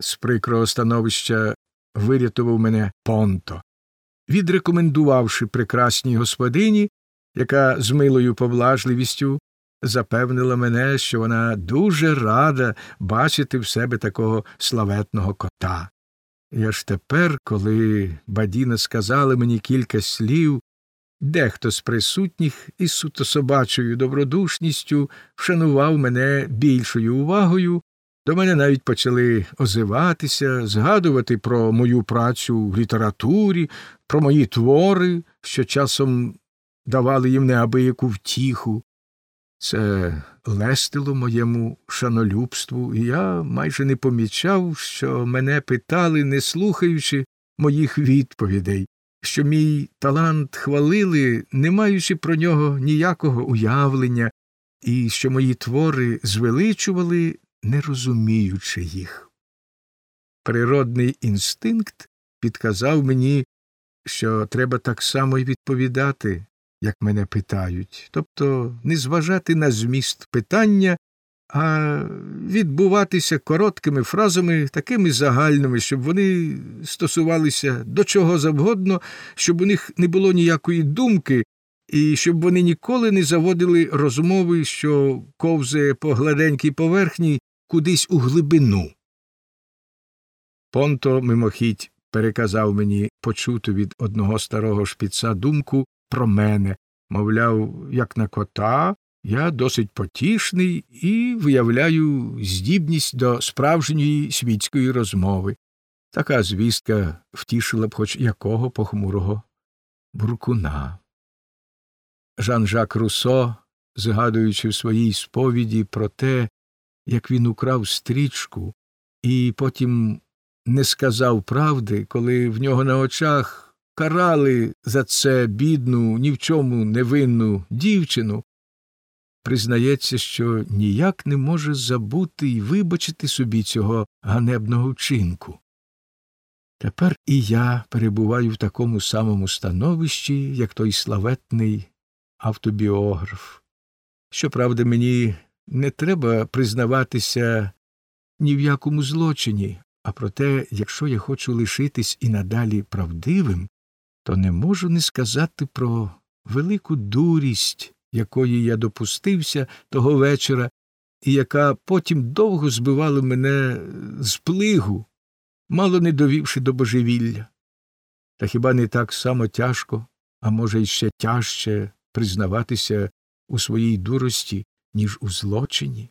З прикрого становища вирятував мене Понто, відрекомендувавши прекрасній господині, яка з милою поблажливістю запевнила мене, що вона дуже рада бачити в себе такого славетного кота. Я ж тепер, коли Бадіна сказали мені кілька слів, дехто з присутніх із суто собачою добродушністю вшанував мене більшою увагою, до мене навіть почали озиватися, згадувати про мою працю в літературі, про мої твори, що часом давали їм неабияку втіху. Це лестило моєму шанолюбству, і я майже не помічав, що мене питали, не слухаючи моїх відповідей, що мій талант хвалили, не маючи про нього ніякого уявлення, і що мої твори звеличували, не розуміючи їх. Природний інстинкт підказав мені, що треба так само й відповідати, як мене питають, тобто не зважати на зміст питання, а відбуватися короткими фразами, такими загальними, щоб вони стосувалися до чого завгодно, щоб у них не було ніякої думки, і щоб вони ніколи не заводили розмови, що ковзає по гладенькій поверхні кудись у глибину. Понто мимохідь переказав мені почуту від одного старого шпіца думку про мене, мовляв, як на кота, я досить потішний і виявляю здібність до справжньої світської розмови. Така звістка втішила б хоч якого похмурого буркуна. Жан Жак Руссо, згадуючи в своїй сповіді про те, як він украв стрічку і потім не сказав правди, коли в нього на очах карали за це бідну, ні в чому невинну дівчину, признається, що ніяк не може забути і вибачити собі цього ганебного вчинку. Тепер і я перебуваю в такому самому становищі, як той славетний автобіограф. Щоправда, мені не треба признаватися ні в якому злочині, а проте, якщо я хочу лишитись і надалі правдивим, то не можу не сказати про велику дурість, якої я допустився того вечора, і яка потім довго збивала мене з плигу, мало не довівши до божевілля. Та хіба не так само тяжко, а може, й ще тяжче признаватися у своїй дурості, ніж у злочині?